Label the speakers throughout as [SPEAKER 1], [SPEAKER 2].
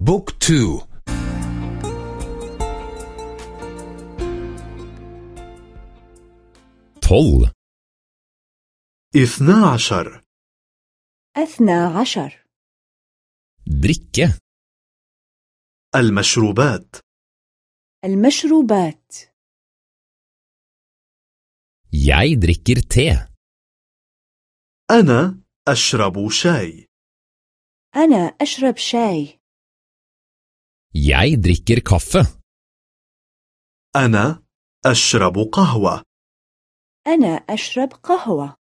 [SPEAKER 1] بوك تو
[SPEAKER 2] tolv,
[SPEAKER 3] اثنا عشر
[SPEAKER 4] أثنى عشر
[SPEAKER 2] drikke,
[SPEAKER 3] المشروبات
[SPEAKER 4] المشروبات
[SPEAKER 2] jeg drikker te,
[SPEAKER 3] أنا أشرب شاي
[SPEAKER 4] أنا أشرب شاي
[SPEAKER 2] jeg drikker kaffe,
[SPEAKER 3] أنا أشرب قهوة.
[SPEAKER 4] أنا أشرب قهوة.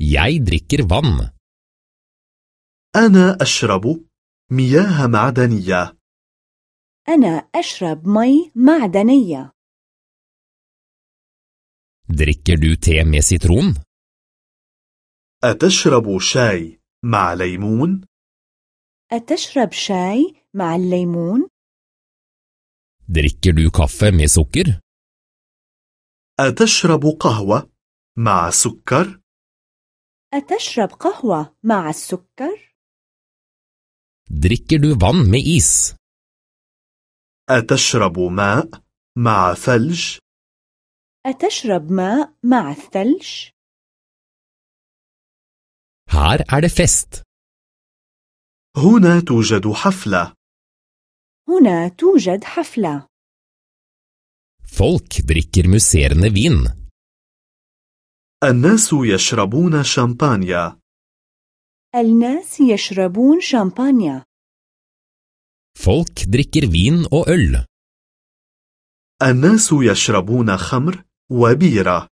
[SPEAKER 2] Jeg drikker vann,
[SPEAKER 3] أنا أشرب مياه معدنية.
[SPEAKER 4] أنا أشرب مي معدنية.
[SPEAKER 2] Drikker du te med sitron?
[SPEAKER 3] أتشرب شاي مع ليمون؟
[SPEAKER 4] أتشرب شاي مع الليمون؟
[SPEAKER 2] Drikker du kaffe med sukker?
[SPEAKER 3] أتشرب قهوة مع سكر؟
[SPEAKER 4] أتشرب قهوة مع السكر؟
[SPEAKER 2] Drikker du vann med is?
[SPEAKER 3] أتشرب ماء مع ثلج؟
[SPEAKER 4] أتشرب ماء مع الثلج؟
[SPEAKER 2] Her er det fest.
[SPEAKER 3] هنا توجد حفلة
[SPEAKER 4] هنا توجد حفلة
[SPEAKER 2] Folk drikker musserende vin.
[SPEAKER 3] الناس يشربون شامبانيا
[SPEAKER 4] الناس يشربون شامبانيا
[SPEAKER 2] Folk drikker vin og øl.
[SPEAKER 3] الناس يشربون خمر وبيرة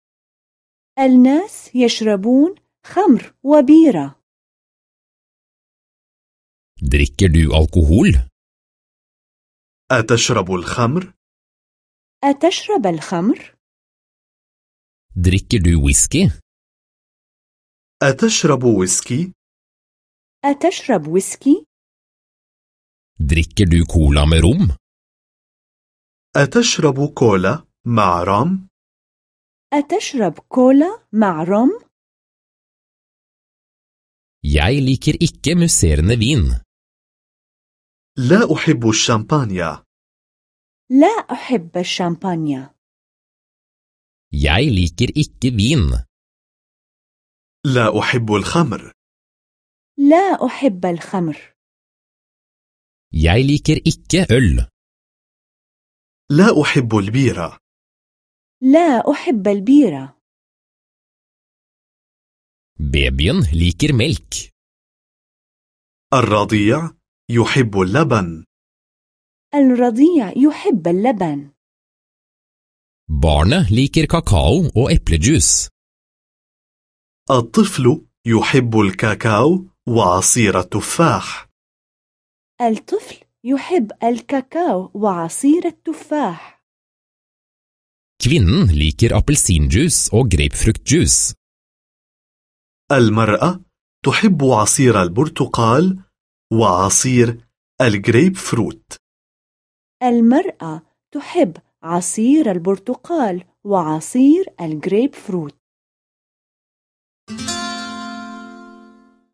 [SPEAKER 4] الناس يشربون خمر وبيرة
[SPEAKER 2] Drikker du alkohol?
[SPEAKER 3] أتشرب الخمر؟
[SPEAKER 4] أتشرب الخمر؟
[SPEAKER 2] Drikker du whisky?
[SPEAKER 3] أتشرب ويسكي؟
[SPEAKER 4] أتشرب ويسكي؟
[SPEAKER 2] Drikker du cola med rom?
[SPEAKER 3] أتشرب كولا مع رام؟
[SPEAKER 4] أتشرب كولا مع روم؟
[SPEAKER 2] Jeg liker ikke musserende vin.
[SPEAKER 3] لا أحب الشامبانيا.
[SPEAKER 4] لا أحب الشامبانيا.
[SPEAKER 2] Jeg liker ikke vin.
[SPEAKER 3] لا أحب الخمر.
[SPEAKER 4] لا أحب الخمر.
[SPEAKER 2] Jeg liker ikke øl.
[SPEAKER 3] لا أحب البيرة.
[SPEAKER 4] لا أحب البيرة.
[SPEAKER 2] Babyen liker melk.
[SPEAKER 3] الرضيع. يحب اللبن
[SPEAKER 4] الرضيع يحب اللبن
[SPEAKER 2] Barnet liker kakao og eplejuice.
[SPEAKER 3] الطفل يحب الكاكاو وعصير التفاح
[SPEAKER 4] الطفل يحب الكاكاو وعصير التفاح
[SPEAKER 2] Kvinnen liker appelsinjuice og grapefruktjuice.
[SPEAKER 3] المرأة تحب عصير البرتقال وعصير الجريب فروت.
[SPEAKER 4] المرأة تحب عصير البرتقال وعصير الجريب فروت.